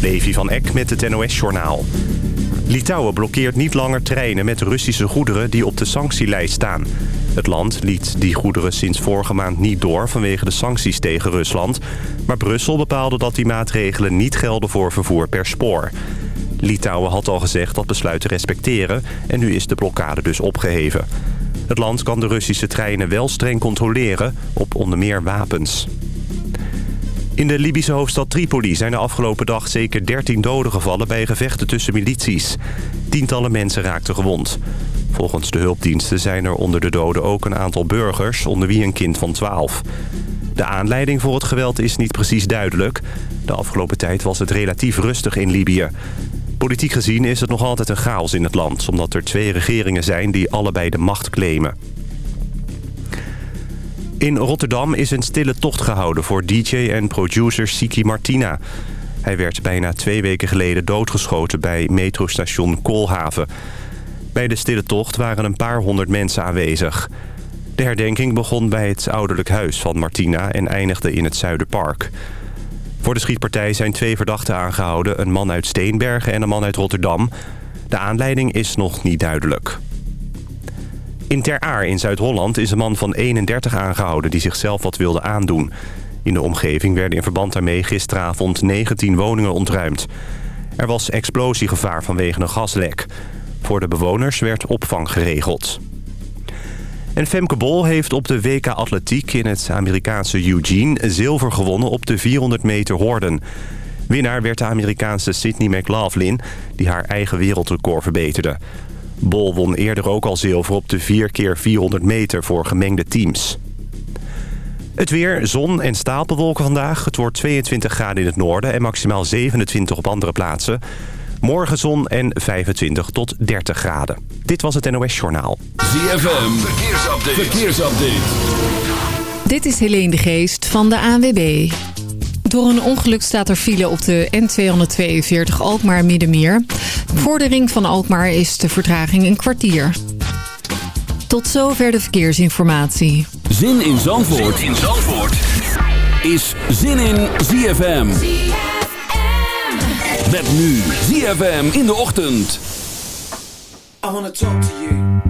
Levi van Eck met het NOS-journaal. Litouwen blokkeert niet langer treinen met Russische goederen die op de sanctielijst staan. Het land liet die goederen sinds vorige maand niet door vanwege de sancties tegen Rusland. Maar Brussel bepaalde dat die maatregelen niet gelden voor vervoer per spoor. Litouwen had al gezegd dat besluit te respecteren en nu is de blokkade dus opgeheven. Het land kan de Russische treinen wel streng controleren op onder meer wapens. In de Libische hoofdstad Tripoli zijn de afgelopen dag zeker 13 doden gevallen bij gevechten tussen milities. Tientallen mensen raakten gewond. Volgens de hulpdiensten zijn er onder de doden ook een aantal burgers, onder wie een kind van 12. De aanleiding voor het geweld is niet precies duidelijk. De afgelopen tijd was het relatief rustig in Libië. Politiek gezien is het nog altijd een chaos in het land... omdat er twee regeringen zijn die allebei de macht claimen. In Rotterdam is een stille tocht gehouden voor DJ en producer Siki Martina. Hij werd bijna twee weken geleden doodgeschoten bij metrostation Koolhaven. Bij de stille tocht waren een paar honderd mensen aanwezig. De herdenking begon bij het ouderlijk huis van Martina en eindigde in het Zuiderpark. Voor de schietpartij zijn twee verdachten aangehouden. Een man uit Steenbergen en een man uit Rotterdam. De aanleiding is nog niet duidelijk. In Ter Aar in Zuid-Holland is een man van 31 aangehouden... die zichzelf wat wilde aandoen. In de omgeving werden in verband daarmee gisteravond 19 woningen ontruimd. Er was explosiegevaar vanwege een gaslek. Voor de bewoners werd opvang geregeld. En Femke Bol heeft op de WK Atletiek in het Amerikaanse Eugene... zilver gewonnen op de 400 meter horden. Winnaar werd de Amerikaanse Sydney McLaughlin... die haar eigen wereldrecord verbeterde. Bol won eerder ook al zilver op de 4 keer 400 meter voor gemengde teams. Het weer, zon en stapelwolken vandaag. Het wordt 22 graden in het noorden en maximaal 27 op andere plaatsen. Morgen zon en 25 tot 30 graden. Dit was het NOS Journaal. ZFM, verkeersupdate. verkeersupdate. Dit is Helene de Geest van de ANWB. Door een ongeluk staat er file op de N242 Alkmaar-Middenmeer. Voor de ring van Alkmaar is de vertraging een kwartier. Tot zover de verkeersinformatie. Zin in Zandvoort, zin in Zandvoort. is Zin in ZFM. Met nu ZFM in de ochtend. I wanna talk to you.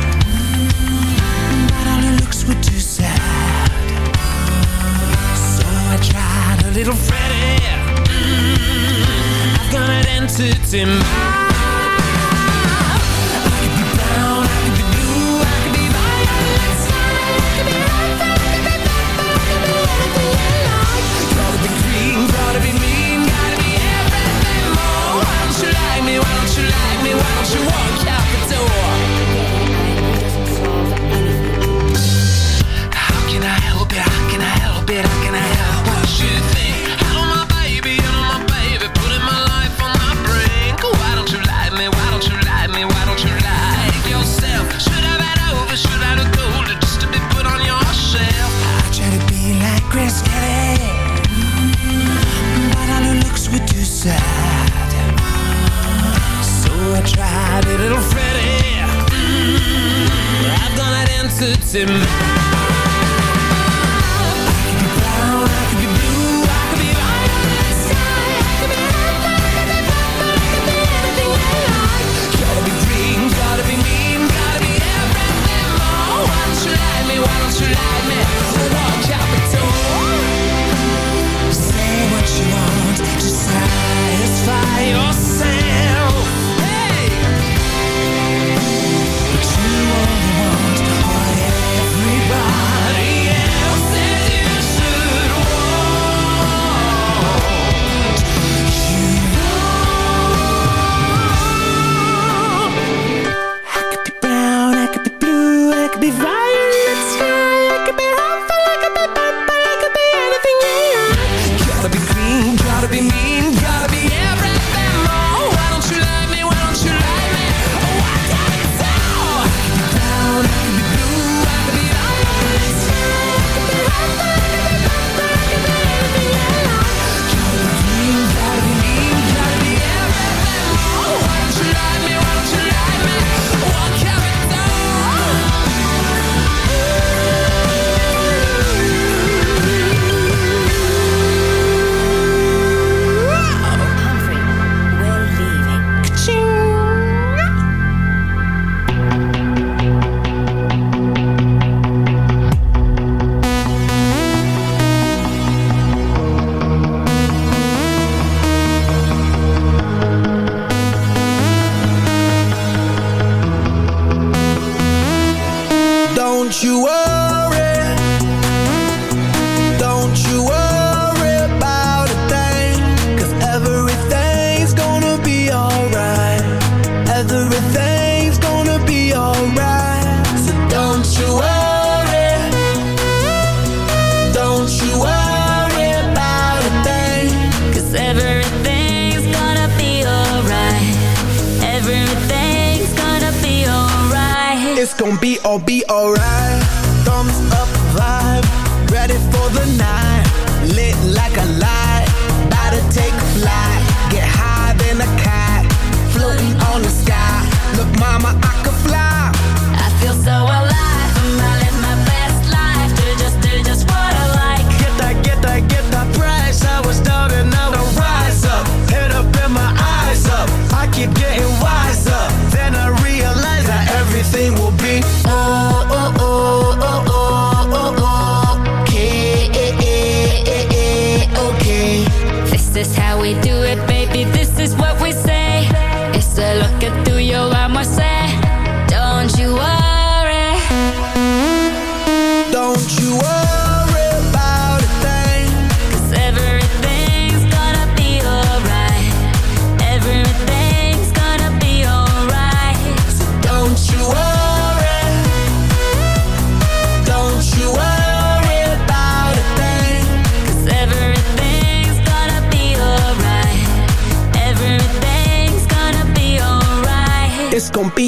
little Freddie. Mm, I've got an entity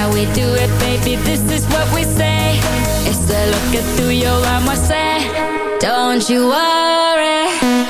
how we do it, baby, this is what we say. It's the look at through your arm, I don't you worry.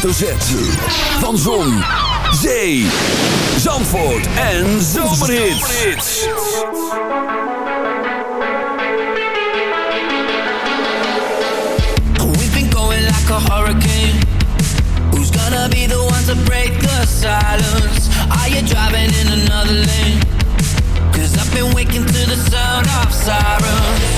Van Zon, Zee, Zandvoort en Zomerhits. We've been going like a hurricane. Who's gonna be the one to break the silence? Are you driving in another lane? Cause I've been waking to the sound of sirens.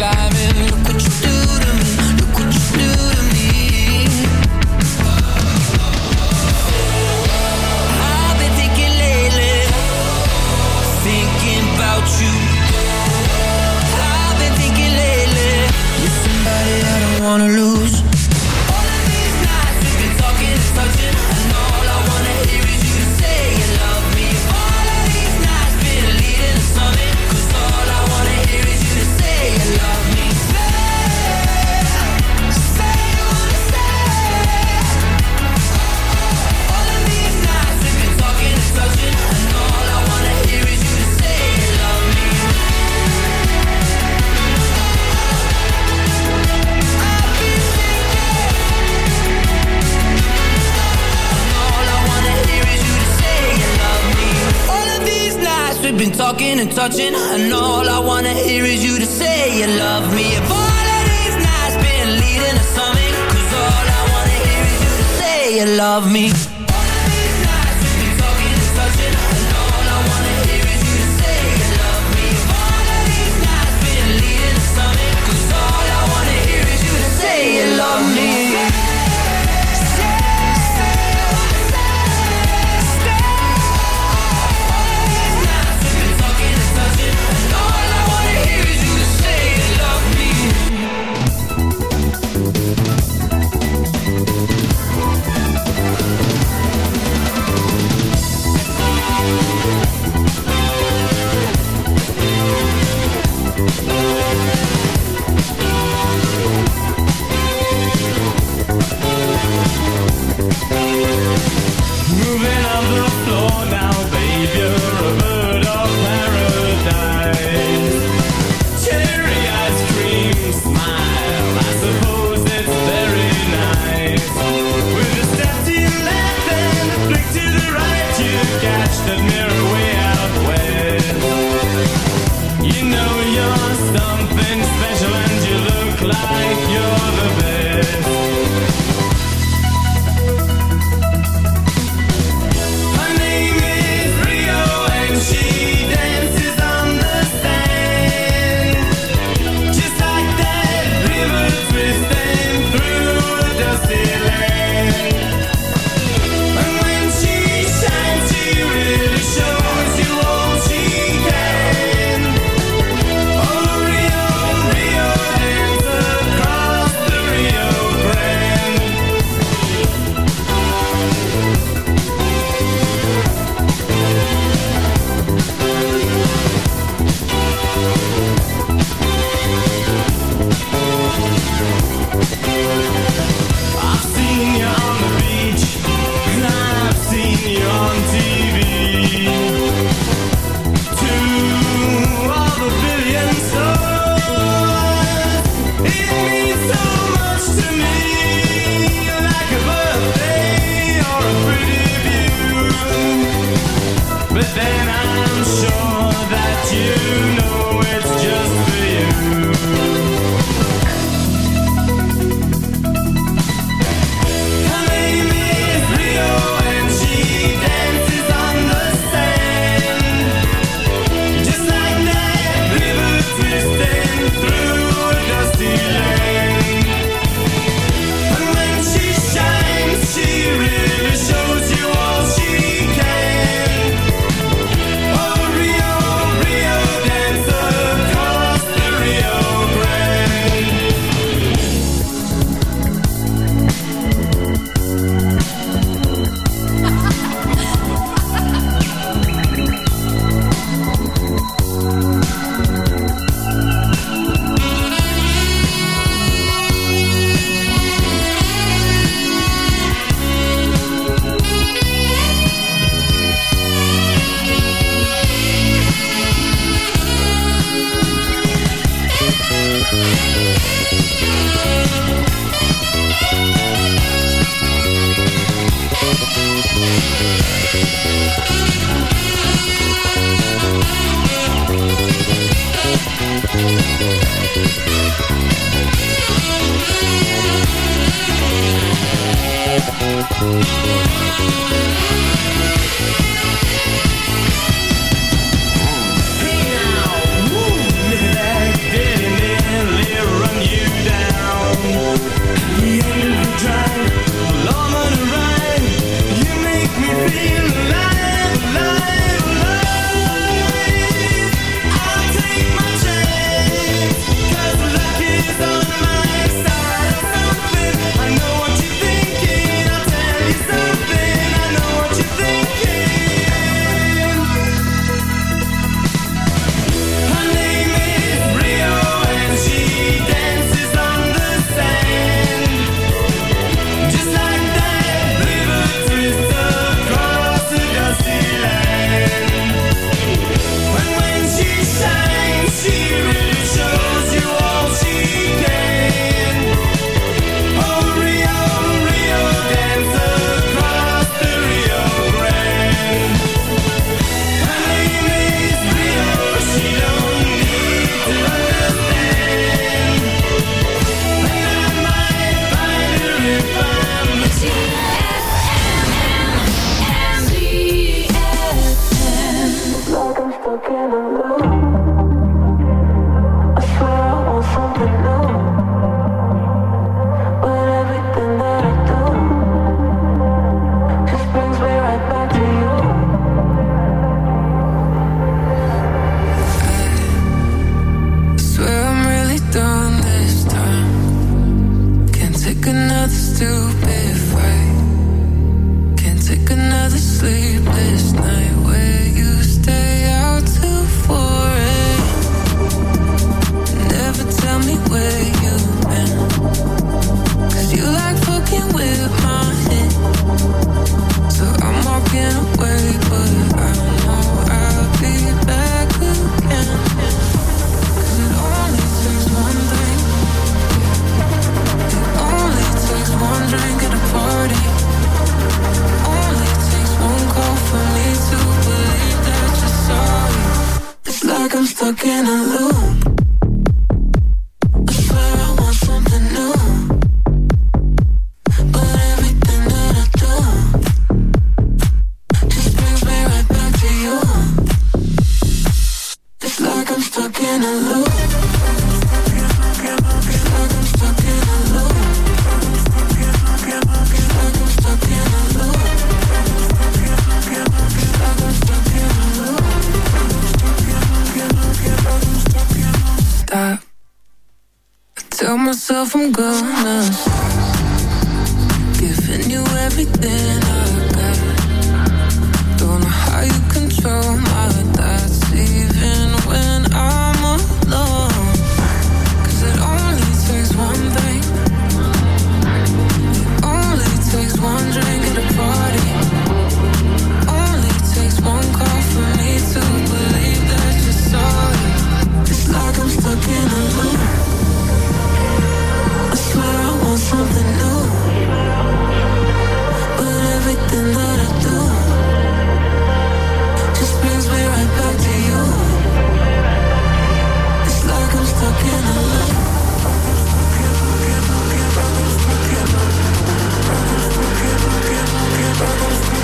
climbing. myself, I'm gonna giving you everything I got. Don't know how you control my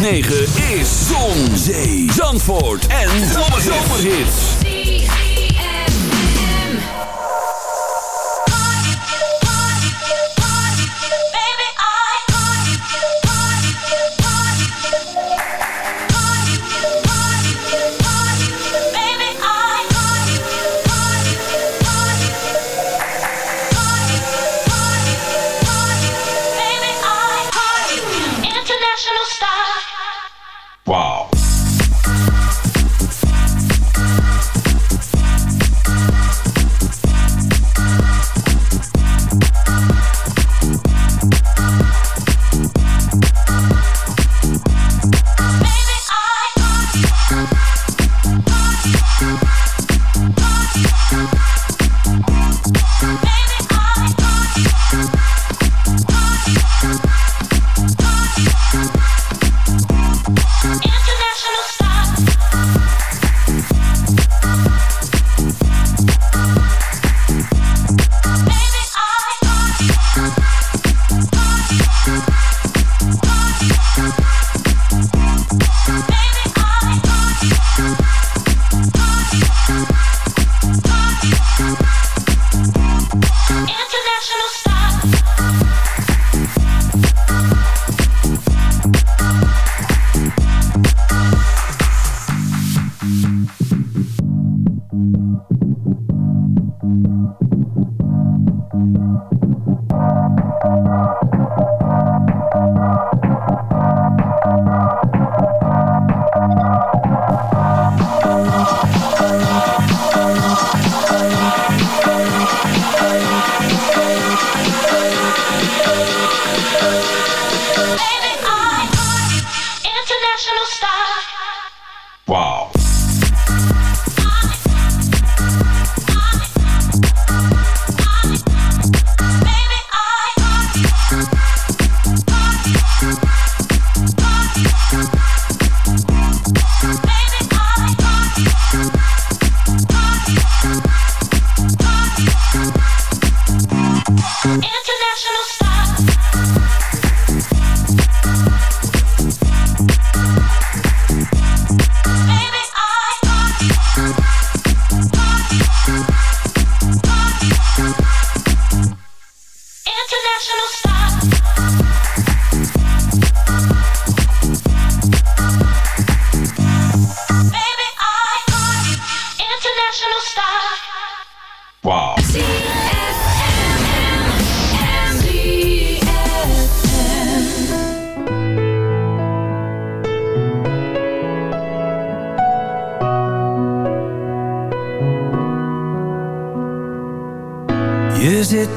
106.9 International style.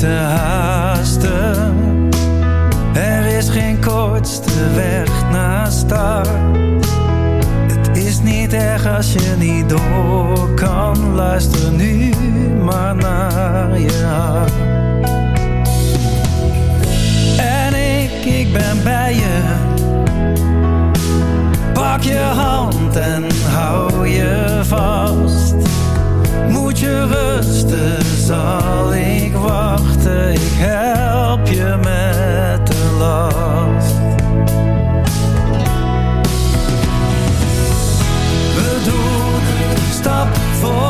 te haasten kortste weg naar start. Het is niet erg als je niet door kan. Luister nu maar naar je hart. En ik, ik ben bij je. Pak je hand en hou je vast. Moet je rusten, zal ik wachten. Ik help je met de last. stap voor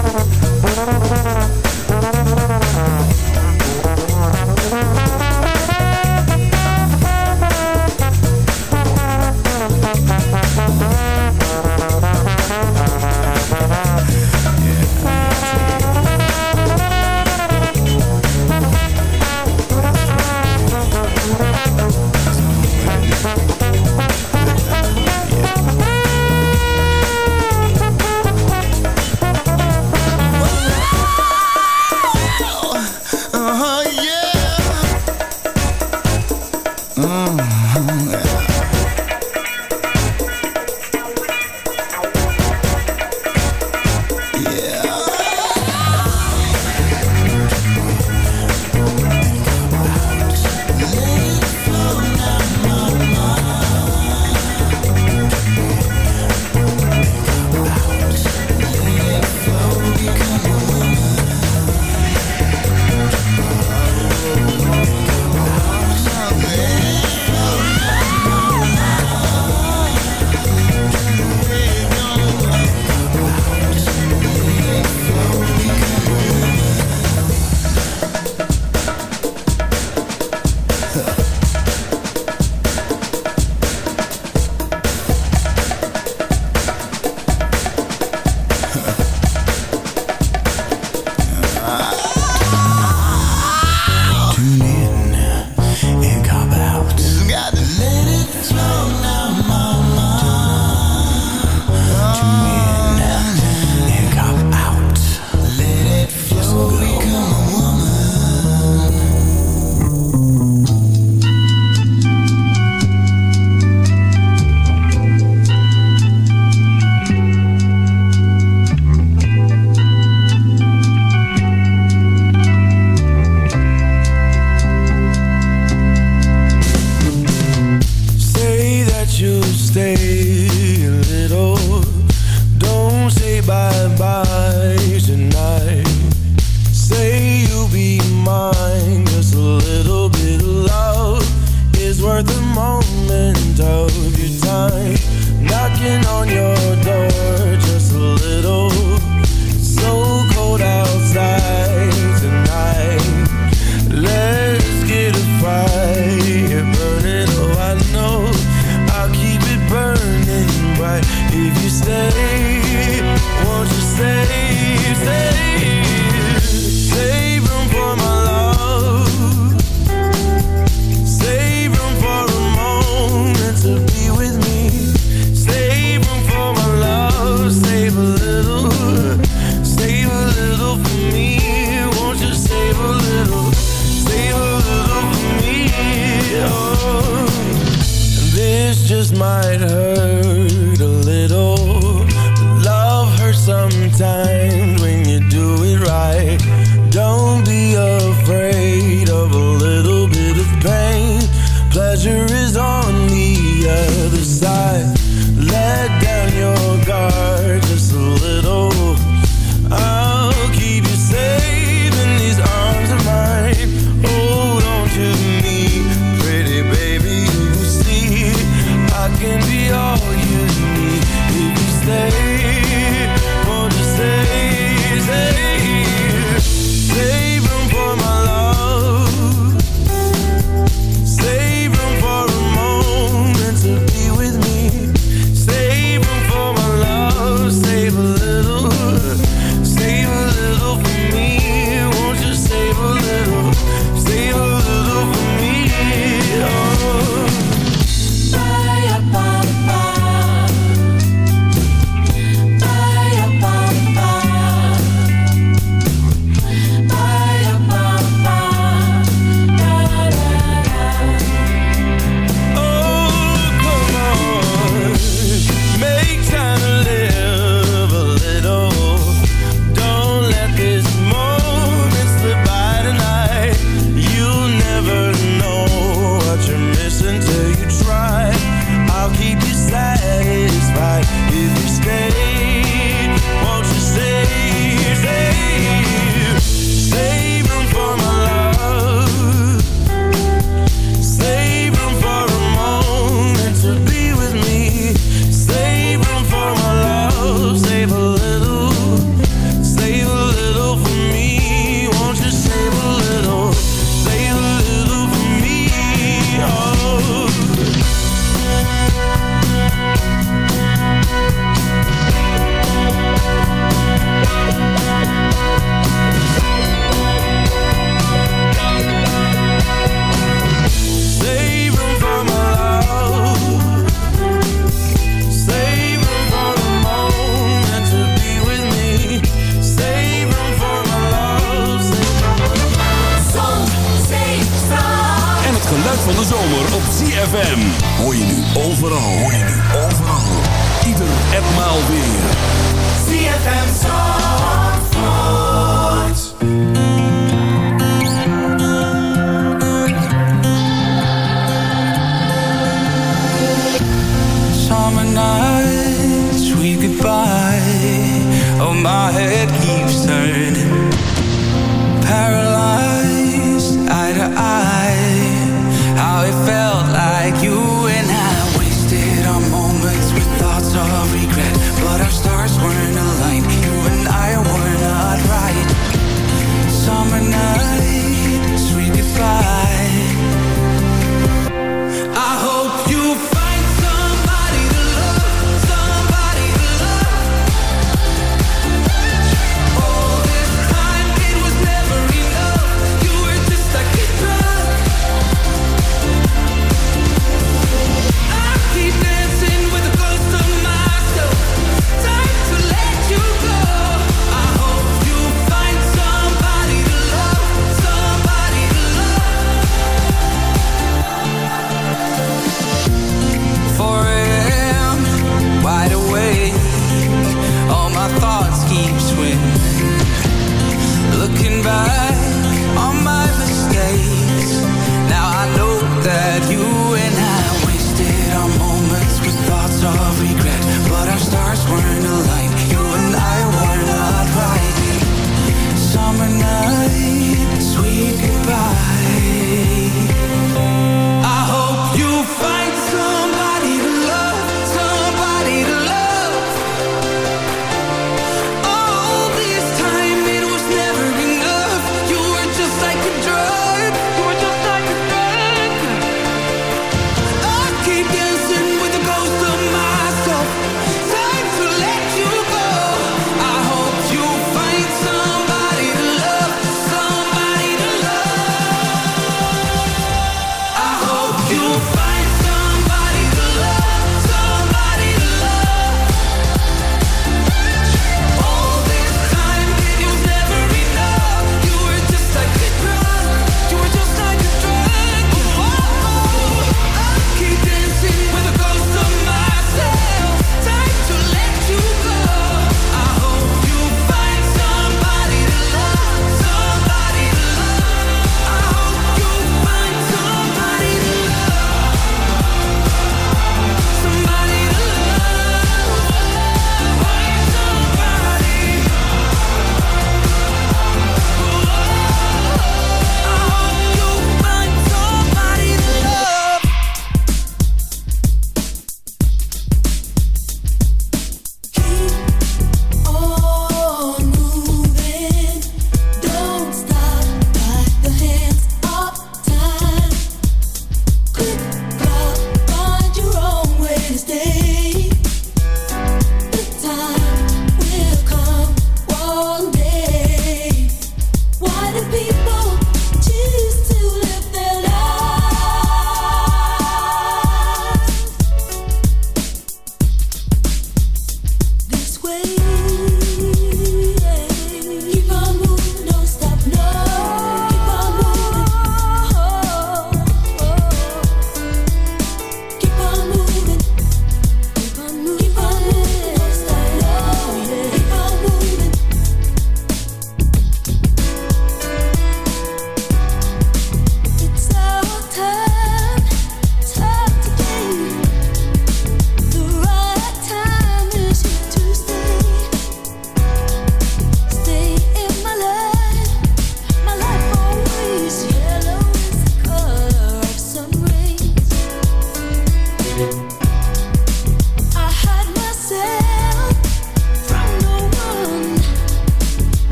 say, won't you say